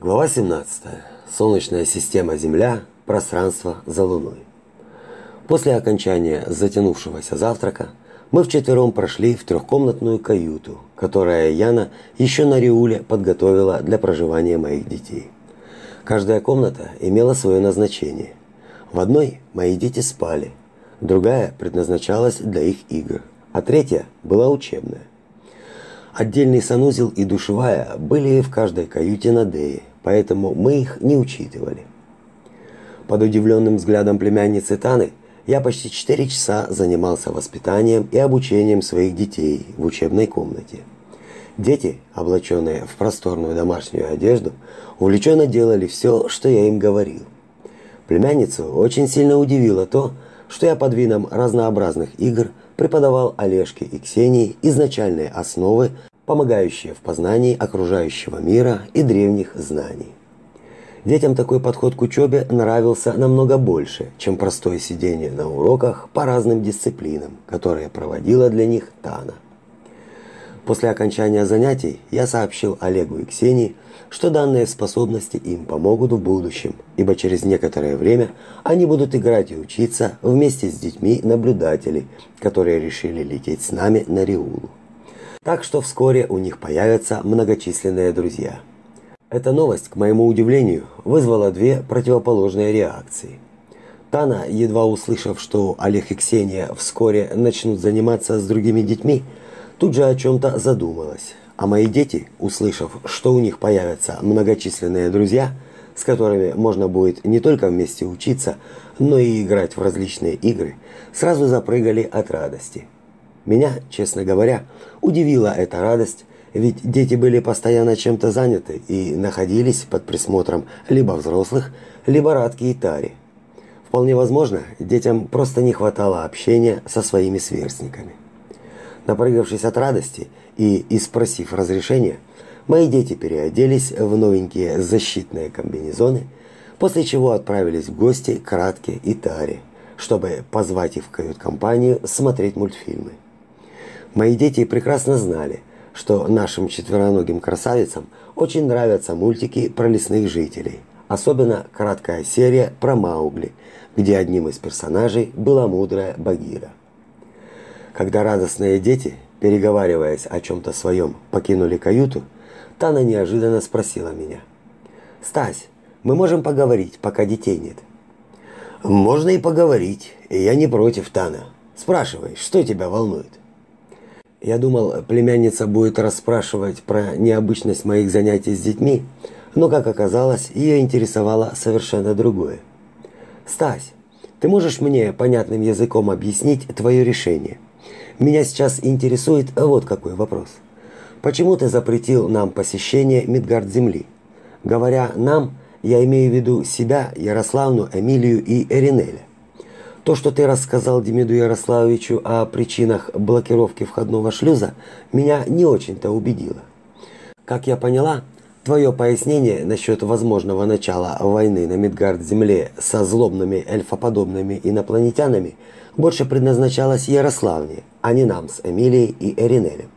Глава 17. Солнечная система Земля. Пространство за Луной. После окончания затянувшегося завтрака мы вчетвером прошли в трехкомнатную каюту, которая Яна еще на Риуле подготовила для проживания моих детей. Каждая комната имела свое назначение. В одной мои дети спали, другая предназначалась для их игр, а третья была учебная. Отдельный санузел и душевая были в каждой каюте на Дее, поэтому мы их не учитывали. Под удивленным взглядом племянницы Таны я почти 4 часа занимался воспитанием и обучением своих детей в учебной комнате. Дети, облаченные в просторную домашнюю одежду, увлеченно делали все, что я им говорил. Племянницу очень сильно удивило то, что я под видом разнообразных игр преподавал Олежке и Ксении изначальные основы помогающие в познании окружающего мира и древних знаний. Детям такой подход к учебе нравился намного больше, чем простое сидение на уроках по разным дисциплинам, которые проводила для них Тана. После окончания занятий я сообщил Олегу и Ксении, что данные способности им помогут в будущем, ибо через некоторое время они будут играть и учиться вместе с детьми наблюдателей, которые решили лететь с нами на Риулу. Так что вскоре у них появятся многочисленные друзья. Эта новость, к моему удивлению, вызвала две противоположные реакции. Тана, едва услышав, что Олег и Ксения вскоре начнут заниматься с другими детьми, тут же о чем-то задумалась. А мои дети, услышав, что у них появятся многочисленные друзья, с которыми можно будет не только вместе учиться, но и играть в различные игры, сразу запрыгали от радости. Меня, честно говоря, удивила эта радость, ведь дети были постоянно чем-то заняты и находились под присмотром либо взрослых, либо Радки и Тари. Вполне возможно, детям просто не хватало общения со своими сверстниками. Напрыгавшись от радости и испросив разрешения, мои дети переоделись в новенькие защитные комбинезоны, после чего отправились в гости к Радке и Таре, чтобы позвать их в кают-компанию смотреть мультфильмы. Мои дети прекрасно знали, что нашим четвероногим красавицам очень нравятся мультики про лесных жителей, особенно краткая серия про Маугли, где одним из персонажей была мудрая Багира. Когда радостные дети, переговариваясь о чем-то своем, покинули каюту, Тана неожиданно спросила меня. «Стась, мы можем поговорить, пока детей нет?» «Можно и поговорить, и я не против, Тана. Спрашивай, что тебя волнует?» Я думал, племянница будет расспрашивать про необычность моих занятий с детьми, но, как оказалось, ее интересовало совершенно другое. «Стась, ты можешь мне понятным языком объяснить твое решение? Меня сейчас интересует вот какой вопрос. Почему ты запретил нам посещение Мидгард-Земли? Говоря «нам», я имею в виду себя, Ярославну, Эмилию и Эринеля. То, что ты рассказал Демиду Ярославовичу о причинах блокировки входного шлюза, меня не очень-то убедило. Как я поняла, твое пояснение насчет возможного начала войны на Мидгард-Земле со злобными эльфоподобными инопланетянами больше предназначалось Ярославне, а не нам с Эмилией и Эринелем.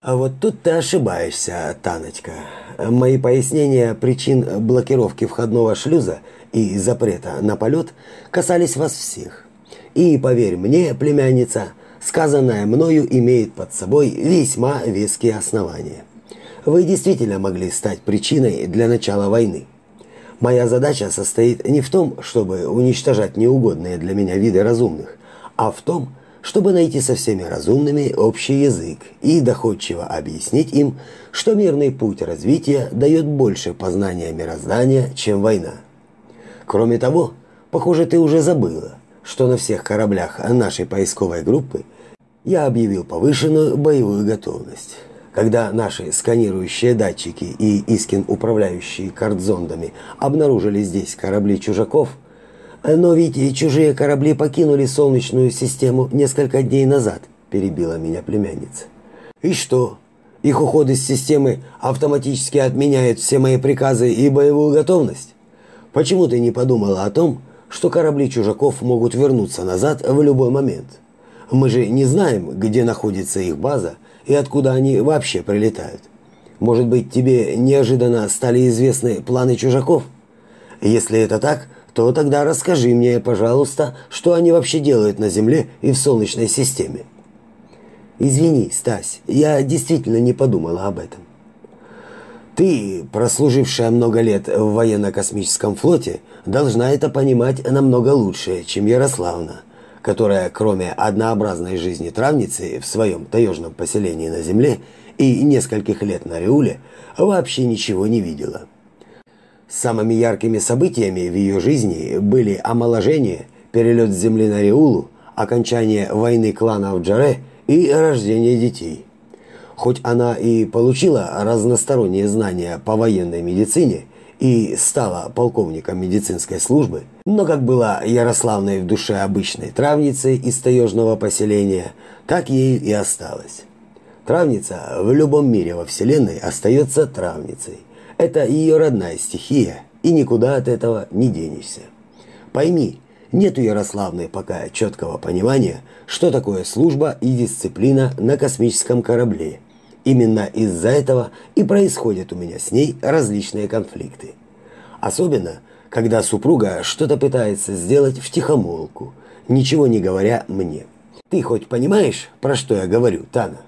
А вот тут ты ошибаешься, Таночка. Мои пояснения причин блокировки входного шлюза – и запрета на полет касались вас всех. И поверь мне, племянница, сказанное мною имеет под собой весьма веские основания. Вы действительно могли стать причиной для начала войны. Моя задача состоит не в том, чтобы уничтожать неугодные для меня виды разумных, а в том, чтобы найти со всеми разумными общий язык и доходчиво объяснить им, что мирный путь развития дает больше познания мироздания, чем война. Кроме того, похоже, ты уже забыла, что на всех кораблях нашей поисковой группы я объявил повышенную боевую готовность. Когда наши сканирующие датчики и Искин управляющие картзондами обнаружили здесь корабли чужаков, но ведь и чужие корабли покинули Солнечную систему несколько дней назад, перебила меня племянница. И что? Их уход из системы автоматически отменяет все мои приказы и боевую готовность? Почему ты не подумала о том, что корабли чужаков могут вернуться назад в любой момент? Мы же не знаем, где находится их база и откуда они вообще прилетают. Может быть, тебе неожиданно стали известны планы чужаков? Если это так, то тогда расскажи мне, пожалуйста, что они вообще делают на Земле и в Солнечной системе. Извини, Стась, я действительно не подумала об этом. Ты, прослужившая много лет в военно-космическом флоте, должна это понимать намного лучше, чем Ярославна, которая, кроме однообразной жизни травницы в своем таежном поселении на Земле и нескольких лет на Риуле, вообще ничего не видела. Самыми яркими событиями в ее жизни были омоложение, перелет с Земли на Риулу, окончание войны кланов Джаре и рождение детей. Хоть она и получила разносторонние знания по военной медицине и стала полковником медицинской службы, но как была Ярославной в душе обычной травницей из таежного поселения, так ею и осталась. Травница в любом мире во Вселенной остается травницей. Это ее родная стихия, и никуда от этого не денешься. Пойми, нет у Ярославны пока четкого понимания, что такое служба и дисциплина на космическом корабле – Именно из-за этого и происходят у меня с ней различные конфликты. Особенно, когда супруга что-то пытается сделать в тихомолку, ничего не говоря мне. Ты хоть понимаешь, про что я говорю, Тана?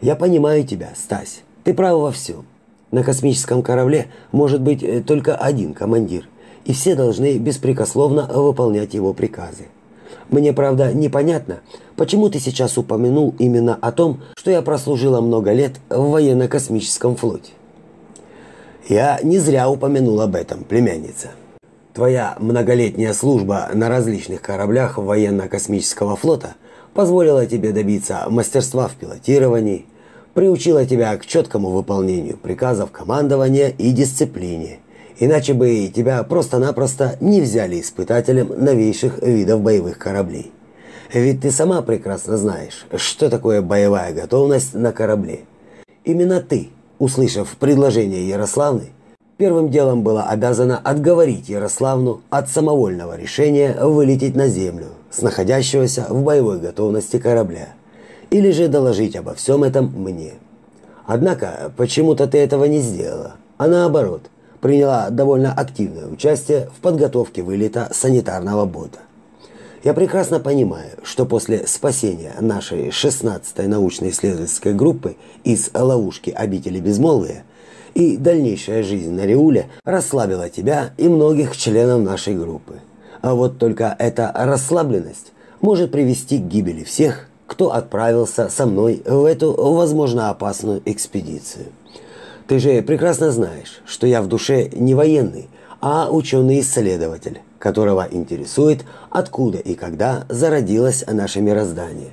Я понимаю тебя, Стась. Ты прав во всем. На космическом корабле может быть э, только один командир, и все должны беспрекословно выполнять его приказы. Мне, правда, непонятно, почему ты сейчас упомянул именно о том, что я прослужила много лет в военно-космическом флоте. Я не зря упомянул об этом, племянница. Твоя многолетняя служба на различных кораблях военно-космического флота позволила тебе добиться мастерства в пилотировании, приучила тебя к четкому выполнению приказов командования и дисциплине – Иначе бы тебя просто-напросто не взяли испытателем новейших видов боевых кораблей. Ведь ты сама прекрасно знаешь, что такое боевая готовность на корабле. Именно ты, услышав предложение Ярославны, первым делом была обязана отговорить Ярославну от самовольного решения вылететь на землю с находящегося в боевой готовности корабля, или же доложить обо всем этом мне. Однако, почему-то ты этого не сделала, а наоборот – приняла довольно активное участие в подготовке вылета санитарного бота. Я прекрасно понимаю, что после спасения нашей 16-й научно-исследовательской группы из ловушки обители безмолвия и дальнейшая жизнь на Риуле расслабила тебя и многих членов нашей группы. А вот только эта расслабленность может привести к гибели всех, кто отправился со мной в эту, возможно, опасную экспедицию. Ты же прекрасно знаешь, что я в душе не военный, а ученый-исследователь, которого интересует, откуда и когда зародилось наше мироздание.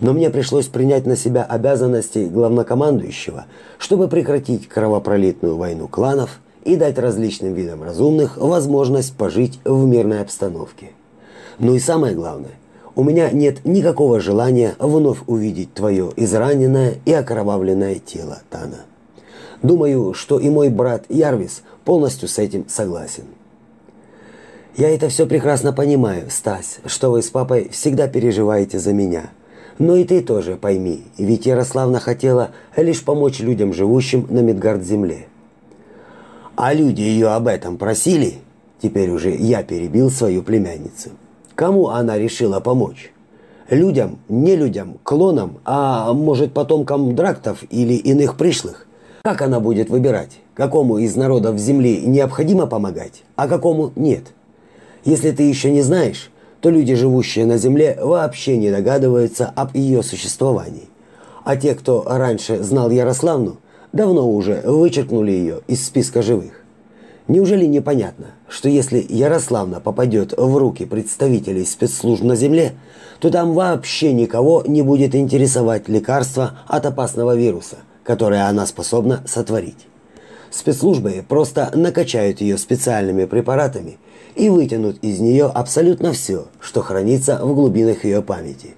Но мне пришлось принять на себя обязанности главнокомандующего, чтобы прекратить кровопролитную войну кланов и дать различным видам разумных возможность пожить в мирной обстановке. Ну и самое главное, у меня нет никакого желания вновь увидеть твое израненное и окровавленное тело, Тана. Думаю, что и мой брат Ярвис полностью с этим согласен. Я это все прекрасно понимаю, Стась, что вы с папой всегда переживаете за меня. Но и ты тоже пойми, ведь Ярославна хотела лишь помочь людям, живущим на Мидгард-земле. А люди ее об этом просили? Теперь уже я перебил свою племянницу. Кому она решила помочь? Людям, не людям, клонам, а может потомкам драктов или иных пришлых? Как она будет выбирать, какому из народов Земли необходимо помогать, а какому нет? Если ты еще не знаешь, то люди, живущие на Земле, вообще не догадываются об ее существовании. А те, кто раньше знал Ярославну, давно уже вычеркнули ее из списка живых. Неужели непонятно, что если Ярославна попадет в руки представителей спецслужб на Земле, то там вообще никого не будет интересовать лекарство от опасного вируса – которое она способна сотворить. Спецслужбы просто накачают ее специальными препаратами и вытянут из нее абсолютно все, что хранится в глубинах ее памяти.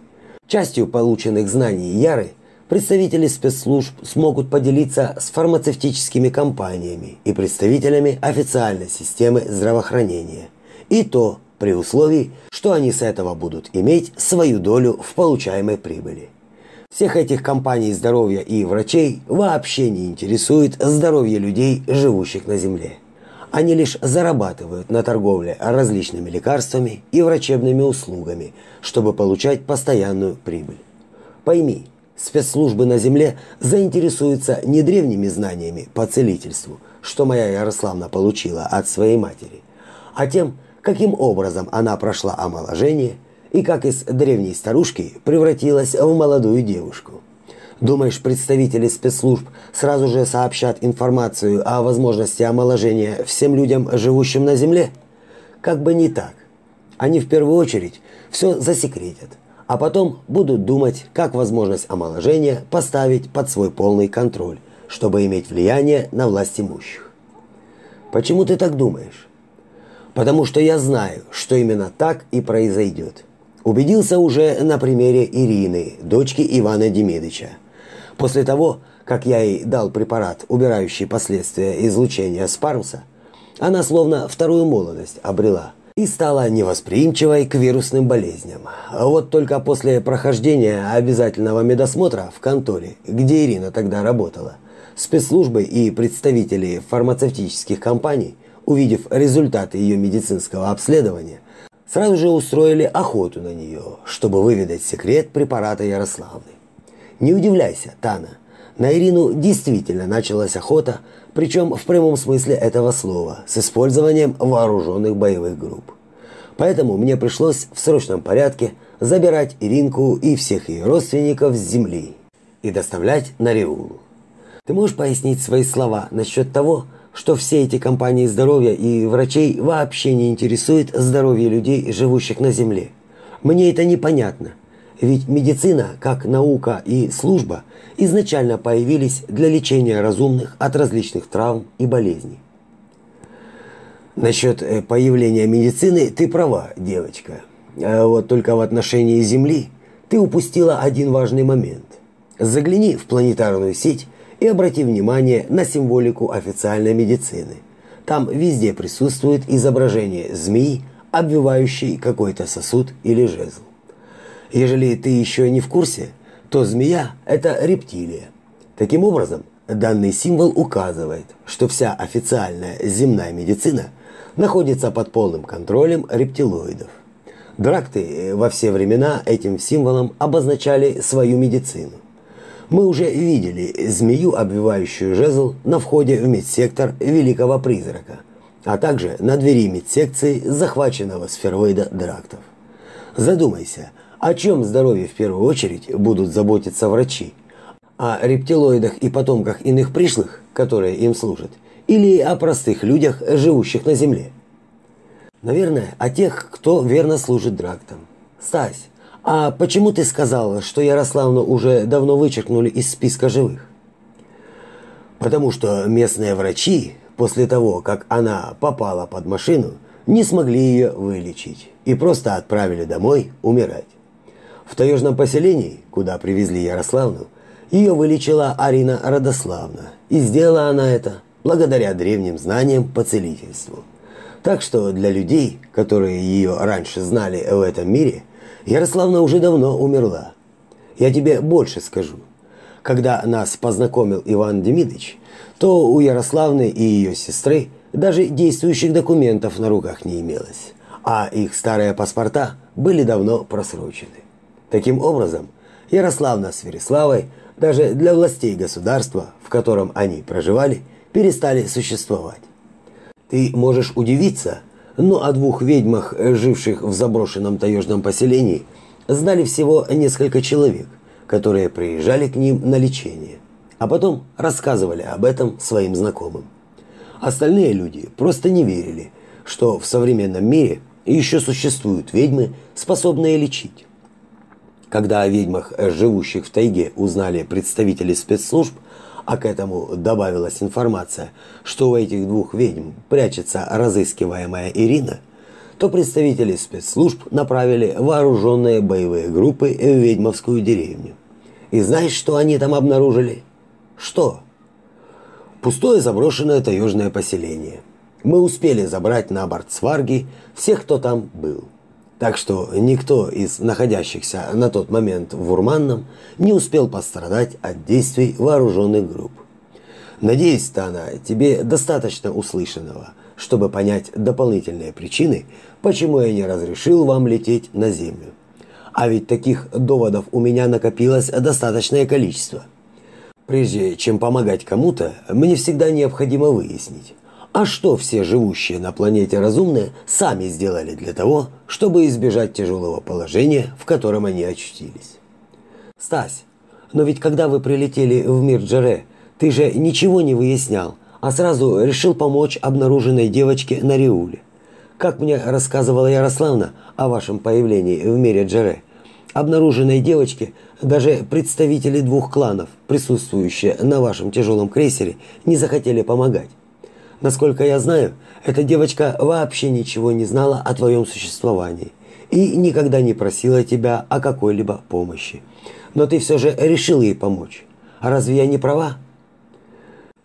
Частью полученных знаний Яры представители спецслужб смогут поделиться с фармацевтическими компаниями и представителями официальной системы здравоохранения. И то при условии, что они с этого будут иметь свою долю в получаемой прибыли. Всех этих компаний здоровья и врачей вообще не интересует здоровье людей, живущих на Земле. Они лишь зарабатывают на торговле различными лекарствами и врачебными услугами, чтобы получать постоянную прибыль. Пойми, спецслужбы на Земле заинтересуются не древними знаниями по целительству, что моя Ярославна получила от своей матери, а тем, каким образом она прошла омоложение и как из древней старушки превратилась в молодую девушку. Думаешь, представители спецслужб сразу же сообщат информацию о возможности омоложения всем людям, живущим на Земле? Как бы не так. Они в первую очередь все засекретят, а потом будут думать, как возможность омоложения поставить под свой полный контроль, чтобы иметь влияние на власть имущих. Почему ты так думаешь? Потому что я знаю, что именно так и произойдет. Убедился уже на примере Ирины, дочки Ивана Демидовича. После того, как я ей дал препарат, убирающий последствия излучения с паруса, она словно вторую молодость обрела и стала невосприимчивой к вирусным болезням. Вот только после прохождения обязательного медосмотра в конторе, где Ирина тогда работала, спецслужбы и представители фармацевтических компаний, увидев результаты ее медицинского обследования, сразу же устроили охоту на нее, чтобы выведать секрет препарата Ярославны. Не удивляйся, Тана, на Ирину действительно началась охота, причем в прямом смысле этого слова, с использованием вооруженных боевых групп. Поэтому мне пришлось в срочном порядке забирать Иринку и всех ее родственников с земли и доставлять на Реулу. Ты можешь пояснить свои слова насчет того, что все эти компании здоровья и врачей вообще не интересует здоровье людей, живущих на Земле. Мне это непонятно. Ведь медицина, как наука и служба, изначально появились для лечения разумных от различных травм и болезней. Насчет э, появления медицины ты права, девочка. А вот только в отношении Земли ты упустила один важный момент. Загляни в планетарную сеть и обрати внимание на символику официальной медицины. Там везде присутствует изображение змеи, обвивающей какой-то сосуд или жезл. Ежели ты еще не в курсе, то змея – это рептилия. Таким образом, данный символ указывает, что вся официальная земная медицина находится под полным контролем рептилоидов. Дракты во все времена этим символом обозначали свою медицину. Мы уже видели змею, обвивающую жезл на входе в медсектор Великого Призрака, а также на двери медсекции захваченного сфероида Драктов. Задумайся, о чем здоровье в первую очередь будут заботиться врачи? О рептилоидах и потомках иных пришлых, которые им служат, или о простых людях, живущих на Земле? Наверное, о тех, кто верно служит Драктам. Стась, а почему ты сказала, что Ярославну уже давно вычеркнули из списка живых? Потому что местные врачи, после того, как она попала под машину, не смогли ее вылечить и просто отправили домой умирать. В таежном поселении, куда привезли Ярославну, ее вылечила Арина Радославна, и сделала она это благодаря древним знаниям по целительству. Так что для людей, которые ее раньше знали в этом мире – Ярославна уже давно умерла. Я тебе больше скажу. Когда нас познакомил Иван Демидович, то у Ярославны и ее сестры даже действующих документов на руках не имелось, а их старые паспорта были давно просрочены. Таким образом, Ярославна с Вереславой даже для властей государства, в котором они проживали, перестали существовать. Ты можешь удивиться, но о двух ведьмах, живших в заброшенном таежном поселении, знали всего несколько человек, которые приезжали к ним на лечение, а потом рассказывали об этом своим знакомым. Остальные люди просто не верили, что в современном мире еще существуют ведьмы, способные лечить. Когда о ведьмах, живущих в тайге, узнали представители спецслужб, а к этому добавилась информация, что у этих двух ведьм прячется разыскиваемая Ирина, то представители спецслужб направили вооруженные боевые группы в ведьмовскую деревню. И знаешь, что они там обнаружили? Что? Пустое заброшенное таежное поселение. Мы успели забрать на борт сварги всех, кто там был. Так что никто из находящихся на тот момент в Урманном не успел пострадать от действий вооруженных групп. Надеюсь, Тана, тебе достаточно услышанного, чтобы понять дополнительные причины, почему я не разрешил вам лететь на Землю. А ведь таких доводов у меня накопилось достаточное количество. Прежде чем помогать кому-то, мне всегда необходимо выяснить, а что все живущие на планете разумные сами сделали для того, чтобы избежать тяжелого положения, в котором они очутились? Стась, но ведь когда вы прилетели в мир Джере, ты же ничего не выяснял, а сразу решил помочь обнаруженной девочке на Риуле. Как мне рассказывала Ярославна о вашем появлении в мире Джере, обнаруженной девочке даже представители двух кланов, присутствующие на вашем тяжелом крейсере, не захотели помогать. Насколько я знаю, эта девочка вообще ничего не знала о твоем существовании и никогда не просила тебя о какой-либо помощи. Но ты все же решил ей помочь. А разве я не права?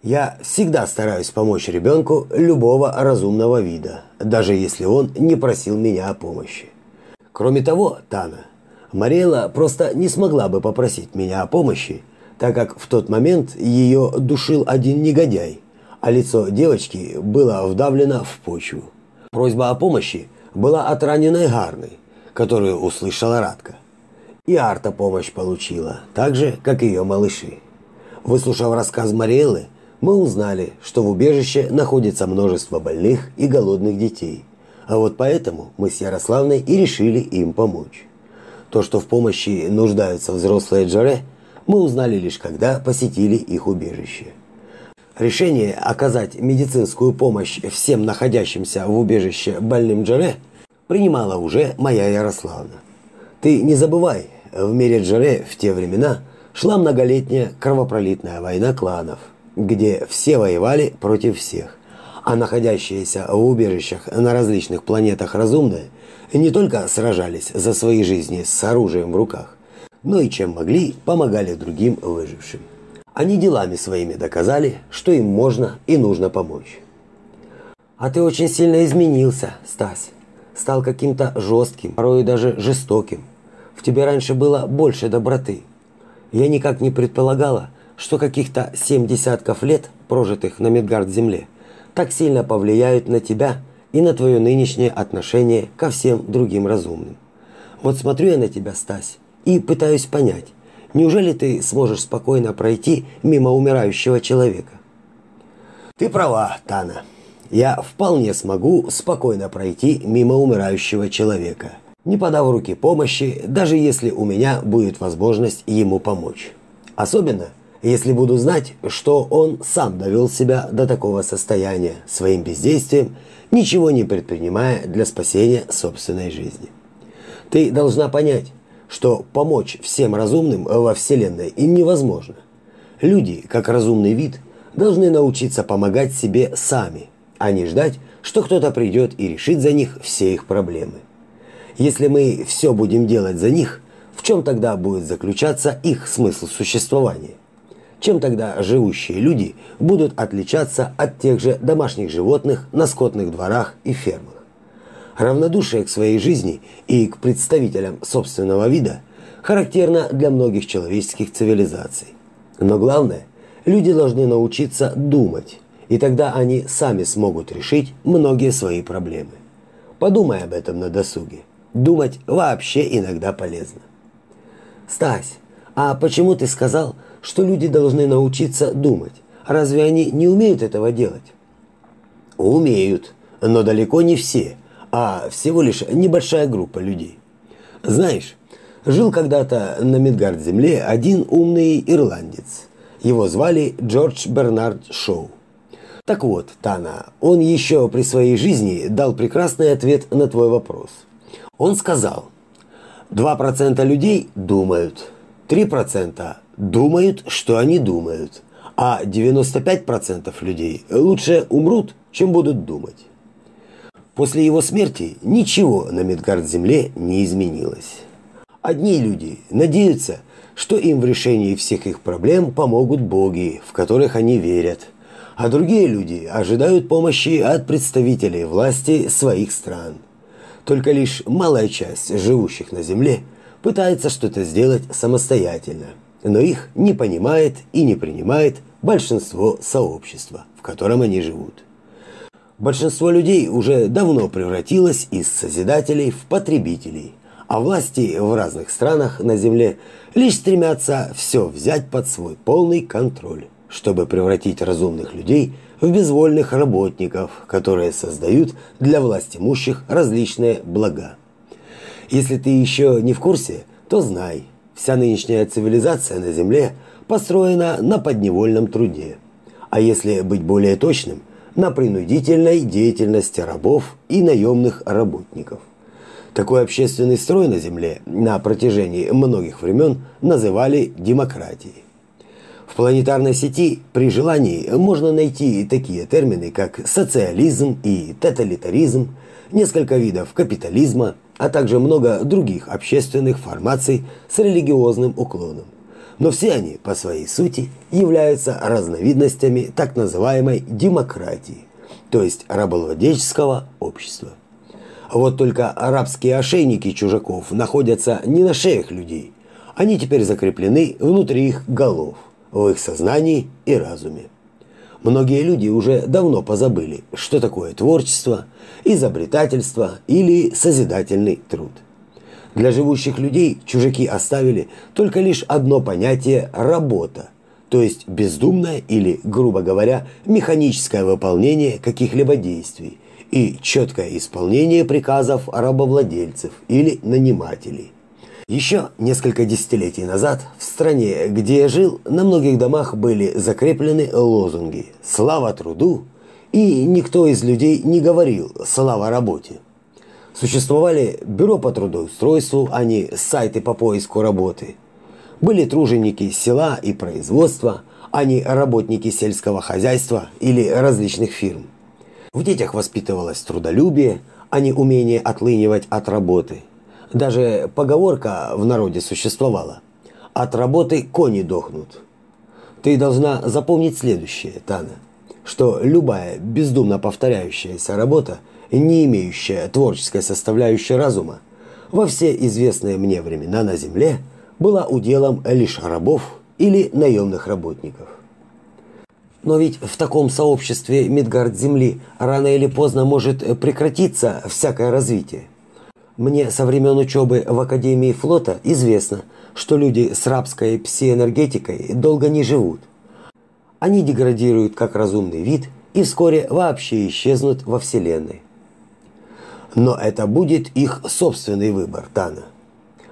Я всегда стараюсь помочь ребенку любого разумного вида, даже если он не просил меня о помощи. Кроме того, Тана, Марела просто не смогла бы попросить меня о помощи, так как в тот момент ее душил один негодяй, а лицо девочки было вдавлено в почву. Просьба о помощи была от раненой Гарны, которую услышала Радка. И Арта помощь получила, так же, как ее малыши. Выслушав рассказ Мариэлы, мы узнали, что в убежище находится множество больных и голодных детей. А вот поэтому мы с Ярославной и решили им помочь. То, что в помощи нуждаются взрослые Джаре, мы узнали лишь когда посетили их убежище. Решение оказать медицинскую помощь всем находящимся в убежище больным Джаре принимала уже моя Ярославна. Ты не забывай, в мире Джаре в те времена шла многолетняя кровопролитная война кланов, где все воевали против всех, а находящиеся в убежищах на различных планетах разумные не только сражались за свои жизни с оружием в руках, но и чем могли помогали другим выжившим. Они делами своими доказали, что им можно и нужно помочь. А ты очень сильно изменился, Стась. Стал каким-то жестким, порой даже жестоким. В тебе раньше было больше доброты. Я никак не предполагала, что каких-то семь десятков лет, прожитых на Медгард-земле, так сильно повлияют на тебя и на твое нынешнее отношение ко всем другим разумным. Вот смотрю я на тебя, Стась, и пытаюсь понять, Неужели ты сможешь спокойно пройти мимо умирающего человека? Ты права, Тана. Я вполне смогу спокойно пройти мимо умирающего человека, не подав руки помощи, даже если у меня будет возможность ему помочь. Особенно, если буду знать, что он сам довел себя до такого состояния своим бездействием, ничего не предпринимая для спасения собственной жизни. Ты должна понять, что помочь всем разумным во Вселенной им невозможно. Люди, как разумный вид, должны научиться помогать себе сами, а не ждать, что кто-то придет и решит за них все их проблемы. Если мы все будем делать за них, в чем тогда будет заключаться их смысл существования? Чем тогда живущие люди будут отличаться от тех же домашних животных на скотных дворах и фермах? Равнодушие к своей жизни и к представителям собственного вида характерно для многих человеческих цивилизаций. Но главное, люди должны научиться думать, и тогда они сами смогут решить многие свои проблемы. Подумай об этом на досуге. Думать вообще иногда полезно. Стась, а почему ты сказал, что люди должны научиться думать? Разве они не умеют этого делать? Умеют, но далеко не все – а всего лишь небольшая группа людей. Знаешь, жил когда-то на Мидгард-земле один умный ирландец. Его звали Джордж Бернард Шоу. Так вот, Тана, он еще при своей жизни дал прекрасный ответ на твой вопрос. Он сказал, 2% людей думают, 3% думают, что они думают, а 95% людей лучше умрут, чем будут думать. После его смерти ничего на Медгард-Земле не изменилось. Одни люди надеются, что им в решении всех их проблем помогут боги, в которых они верят, а другие люди ожидают помощи от представителей власти своих стран. Только лишь малая часть живущих на Земле пытается что-то сделать самостоятельно, но их не понимает и не принимает большинство сообщества, в котором они живут. Большинство людей уже давно превратилось из созидателей в потребителей, а власти в разных странах на Земле лишь стремятся все взять под свой полный контроль, чтобы превратить разумных людей в безвольных работников, которые создают для власть имущих различные блага. Если ты еще не в курсе, то знай, вся нынешняя цивилизация на Земле построена на подневольном труде. А если быть более точным, на принудительной деятельности рабов и наемных работников. Такой общественный строй на Земле на протяжении многих времен называли демократией. В планетарной сети при желании можно найти такие термины, как социализм и тоталитаризм, несколько видов капитализма, а также много других общественных формаций с религиозным уклоном но все они по своей сути являются разновидностями так называемой демократии, то есть рабовладельческого общества. Вот только арабские ошейники чужаков находятся не на шеях людей. Они теперь закреплены внутри их голов, в их сознании и разуме. Многие люди уже давно позабыли, что такое творчество, изобретательство или созидательный труд – для живущих людей чужаки оставили только лишь одно понятие «работа», то есть бездумное или, грубо говоря, механическое выполнение каких-либо действий и четкое исполнение приказов рабовладельцев или нанимателей. Еще несколько десятилетий назад в стране, где я жил, на многих домах были закреплены лозунги «Слава труду!» и никто из людей не говорил «Слава работе!». Существовали бюро по трудоустройству, а не сайты по поиску работы. Были труженики села и производства, а не работники сельского хозяйства или различных фирм. В детях воспитывалось трудолюбие, а не умение отлынивать от работы. Даже поговорка в народе существовала. От работы кони дохнут. Ты должна запомнить следующее, Тана, что любая бездумно повторяющаяся работа – не имеющая творческой составляющей разума, во все известные мне времена на Земле была уделом лишь рабов или наемных работников. Но ведь в таком сообществе Мидгард Земли рано или поздно может прекратиться всякое развитие. Мне со времен учебы в Академии флота известно, что люди с рабской псиэнергетикой долго не живут. Они деградируют как разумный вид и вскоре вообще исчезнут во Вселенной. Но это будет их собственный выбор, Тана.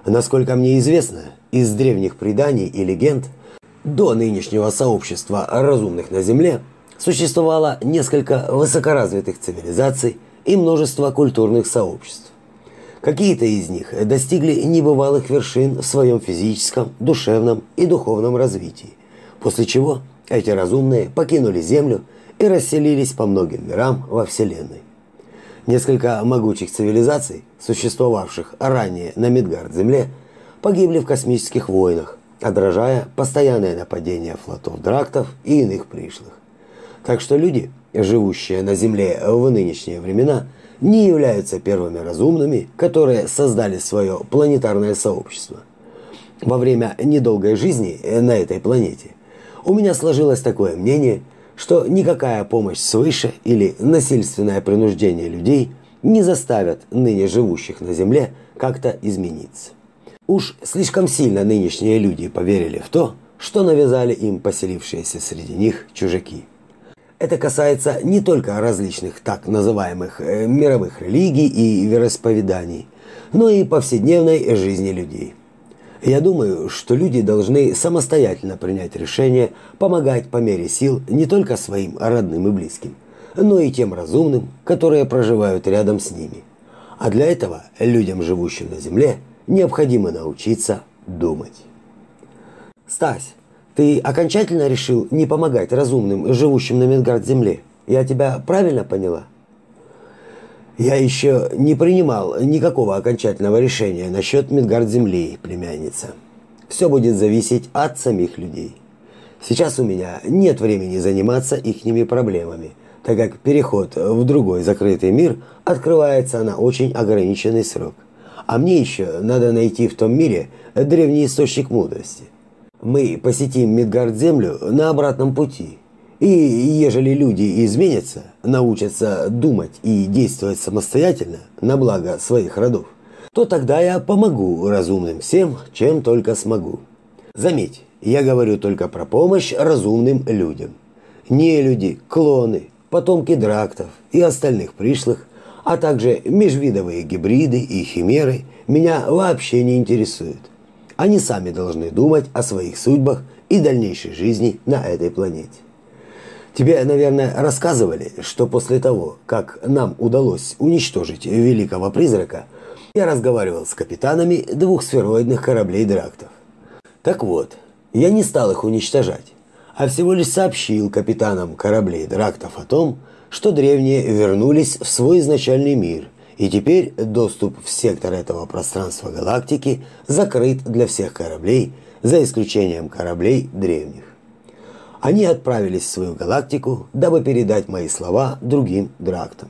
Насколько мне известно, из древних преданий и легенд до нынешнего сообщества разумных на Земле существовало несколько высокоразвитых цивилизаций и множество культурных сообществ. Какие-то из них достигли небывалых вершин в своем физическом, душевном и духовном развитии, после чего эти разумные покинули Землю и расселились по многим мирам во Вселенной. Несколько могучих цивилизаций, существовавших ранее на Мидгард-Земле, погибли в космических войнах, отражая постоянное нападение флотов драктов и иных пришлых. Так что люди, живущие на Земле в нынешние времена, не являются первыми разумными, которые создали свое планетарное сообщество. Во время недолгой жизни на этой планете у меня сложилось такое мнение – что никакая помощь свыше или насильственное принуждение людей не заставят ныне живущих на земле как-то измениться. Уж слишком сильно нынешние люди поверили в то, что навязали им поселившиеся среди них чужаки. Это касается не только различных так называемых э, мировых религий и вероисповеданий, но и повседневной жизни людей. Я думаю, что люди должны самостоятельно принять решение помогать по мере сил не только своим родным и близким, но и тем разумным, которые проживают рядом с ними. А для этого людям, живущим на Земле, необходимо научиться думать. Стась, ты окончательно решил не помогать разумным, живущим на Медгард-Земле? Я тебя правильно поняла? Я еще не принимал никакого окончательного решения насчет Мидгард-Земли, племянница. Все будет зависеть от самих людей. Сейчас у меня нет времени заниматься ихними проблемами, так как переход в другой закрытый мир открывается на очень ограниченный срок. А мне еще надо найти в том мире древний источник мудрости. Мы посетим Мидгард-землю на обратном пути. И ежели люди изменятся, научатся думать и действовать самостоятельно на благо своих родов, то тогда я помогу разумным всем, чем только смогу. Заметь, я говорю только про помощь разумным людям. Не люди, клоны, потомки драктов и остальных пришлых, а также межвидовые гибриды и химеры меня вообще не интересуют. Они сами должны думать о своих судьбах и дальнейшей жизни на этой планете. Тебе, наверное, рассказывали, что после того, как нам удалось уничтожить великого призрака, я разговаривал с капитанами двух сфероидных кораблей Драктов. Так вот, я не стал их уничтожать, а всего лишь сообщил капитанам кораблей Драктов о том, что древние вернулись в свой изначальный мир, и теперь доступ в сектор этого пространства галактики закрыт для всех кораблей, за исключением кораблей древних. Они отправились в свою галактику, дабы передать мои слова другим драктам.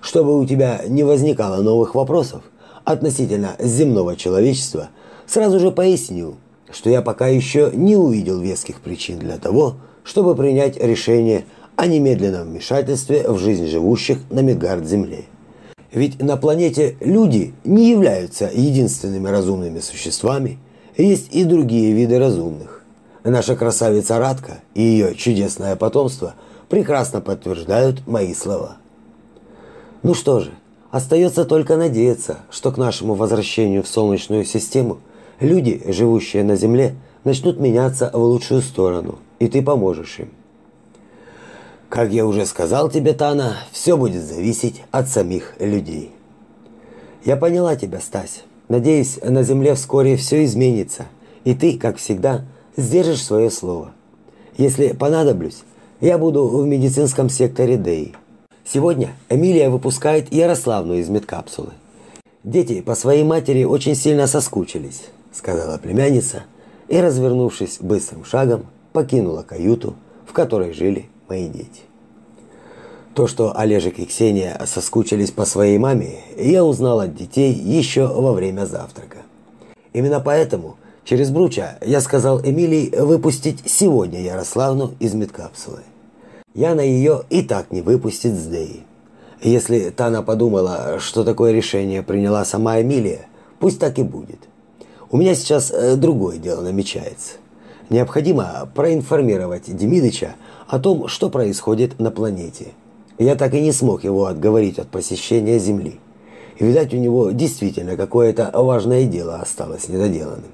Чтобы у тебя не возникало новых вопросов относительно земного человечества, сразу же поясню, что я пока еще не увидел веских причин для того, чтобы принять решение о немедленном вмешательстве в жизнь живущих на Мидгард-Земле. Ведь на планете люди не являются единственными разумными существами, есть и другие виды разумных. Наша красавица Радка и ее чудесное потомство прекрасно подтверждают мои слова. Ну что же, остается только надеяться, что к нашему возвращению в Солнечную систему люди, живущие на Земле, начнут меняться в лучшую сторону, и ты поможешь им. Как я уже сказал тебе, Тана, все будет зависеть от самих людей. Я поняла тебя, Стась. Надеюсь, на Земле вскоре все изменится, и ты, как всегда, сдержишь свое слово. Если понадоблюсь, я буду в медицинском секторе ДЭИ. Сегодня Эмилия выпускает Ярославну из медкапсулы. Дети по своей матери очень сильно соскучились, сказала племянница и, развернувшись быстрым шагом, покинула каюту, в которой жили мои дети. То, что Олежек и Ксения соскучились по своей маме, я узнал от детей еще во время завтрака. Именно поэтому Через Бруча я сказал Эмилии выпустить сегодня Ярославну из медкапсулы. Яна ее и так не выпустит с Деи. Если Тана подумала, что такое решение приняла сама Эмилия, пусть так и будет. У меня сейчас э, другое дело намечается. Необходимо проинформировать Демидыча о том, что происходит на планете. Я так и не смог его отговорить от посещения Земли. Видать, у него действительно какое-то важное дело осталось недоделанным.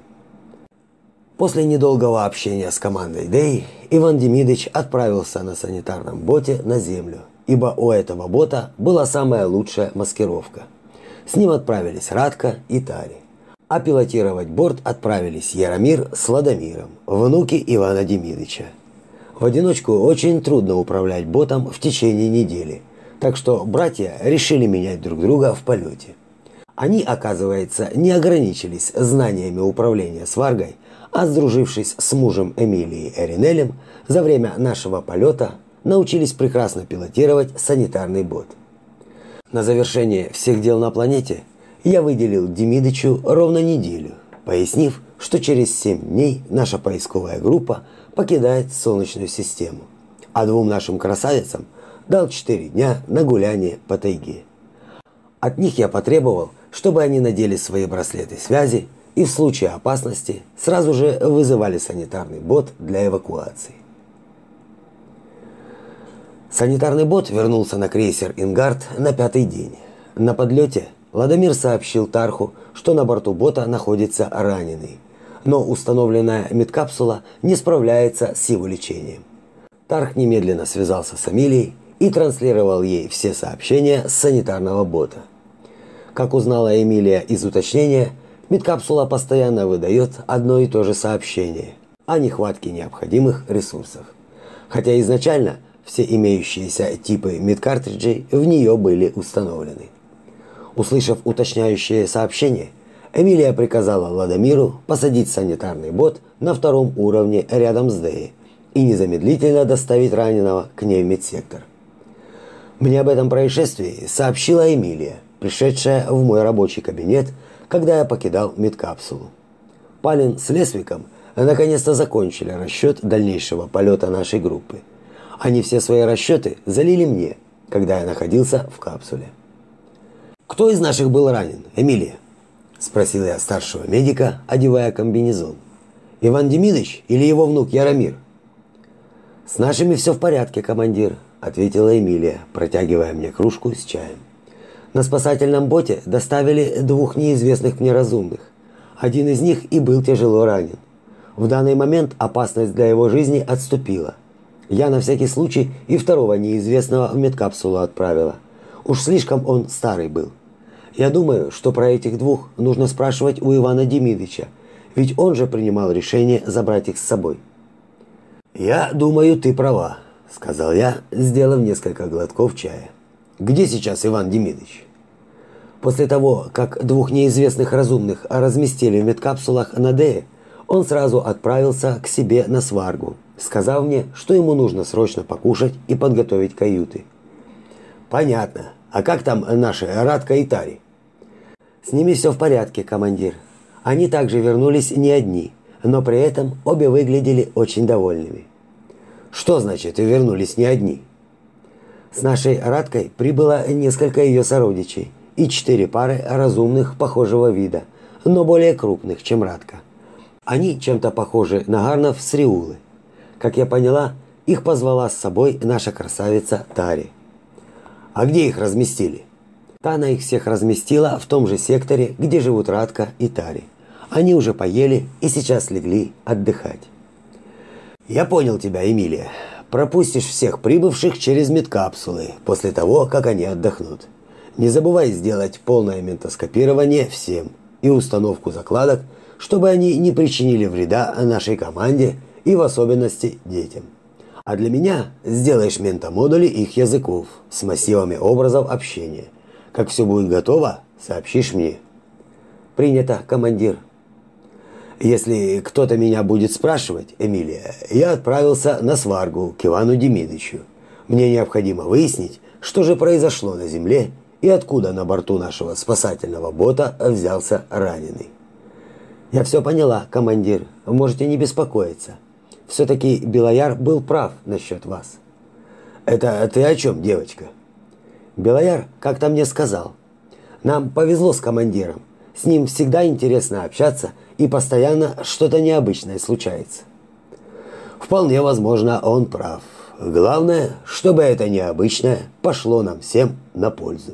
После недолгого общения с командой Дэй, Иван Демидович отправился на санитарном боте на землю, ибо у этого бота была самая лучшая маскировка. С ним отправились Радка и Тари. А пилотировать борт отправились Яромир с Ладомиром, внуки Ивана Демидовича. В одиночку очень трудно управлять ботом в течение недели, так что братья решили менять друг друга в полете. Они, оказывается, не ограничились знаниями управления сваргой, а сдружившись с мужем Эмилии Эринелем, за время нашего полета научились прекрасно пилотировать санитарный бот. На завершение всех дел на планете я выделил Демидычу ровно неделю, пояснив, что через 7 дней наша поисковая группа покидает Солнечную систему, а двум нашим красавицам дал 4 дня на гуляние по тайге. От них я потребовал, чтобы они надели свои браслеты связи и в случае опасности сразу же вызывали санитарный бот для эвакуации. Санитарный бот вернулся на крейсер «Ингард» на пятый день. На подлете Ладомир сообщил Тарху, что на борту бота находится раненый, но установленная медкапсула не справляется с его лечением. Тарх немедленно связался с Амилией и транслировал ей все сообщения с санитарного бота. Как узнала Эмилия из уточнения, Медкапсула постоянно выдает одно и то же сообщение о нехватке необходимых ресурсов. Хотя изначально все имеющиеся типы медкартриджей в нее были установлены. Услышав уточняющее сообщение, Эмилия приказала Ладомиру посадить санитарный бот на втором уровне рядом с Дэей и незамедлительно доставить раненого к ней в медсектор. Мне об этом происшествии сообщила Эмилия, пришедшая в мой рабочий кабинет, когда я покидал медкапсулу. Палин с Лесвиком наконец-то закончили расчет дальнейшего полета нашей группы. Они все свои расчеты залили мне, когда я находился в капсуле. «Кто из наших был ранен, Эмилия?» – спросил я старшего медика, одевая комбинезон. «Иван Демидович или его внук Яромир?» «С нашими все в порядке, командир», ответила Эмилия, протягивая мне кружку с чаем. На спасательном боте доставили двух неизвестных мне разумных. Один из них и был тяжело ранен. В данный момент опасность для его жизни отступила. Я на всякий случай и второго неизвестного в медкапсулу отправила. Уж слишком он старый был. Я думаю, что про этих двух нужно спрашивать у Ивана Демидовича, ведь он же принимал решение забрать их с собой. Я думаю, ты права, сказал я, сделав несколько глотков чая. Где сейчас Иван Демидович? После того, как двух неизвестных разумных разместили в медкапсулах на Дее, он сразу отправился к себе на сваргу, сказав мне, что ему нужно срочно покушать и подготовить каюты. Понятно. А как там наши Радка и Тари? С ними все в порядке, командир. Они также вернулись не одни, но при этом обе выглядели очень довольными. Что значит, вернулись не одни? С нашей Радкой прибыло несколько ее сородичей и четыре пары разумных похожего вида, но более крупных, чем Радка. Они чем-то похожи на гарнов с Риулы. Как я поняла, их позвала с собой наша красавица Тари. А где их разместили? Тана их всех разместила в том же секторе, где живут Радка и Тари. Они уже поели и сейчас легли отдыхать. Я понял тебя, Эмилия. Пропустишь всех прибывших через медкапсулы после того, как они отдохнут. Не забывай сделать полное ментоскопирование всем и установку закладок, чтобы они не причинили вреда нашей команде и в особенности детям. А для меня сделаешь ментомодули их языков с массивами образов общения. Как все будет готово, сообщишь мне. Принято, командир. Если кто-то меня будет спрашивать, Эмилия, я отправился на сваргу к Ивану Демидовичу. Мне необходимо выяснить, что же произошло на земле и откуда на борту нашего спасательного бота взялся раненый. Я все поняла, командир. Можете не беспокоиться. Все-таки Белояр был прав насчет вас. Это ты о чем, девочка? Белояр как-то мне сказал. Нам повезло с командиром. С ним всегда интересно общаться и постоянно что-то необычное случается. Вполне возможно, он прав. Главное, чтобы это необычное пошло нам всем на пользу.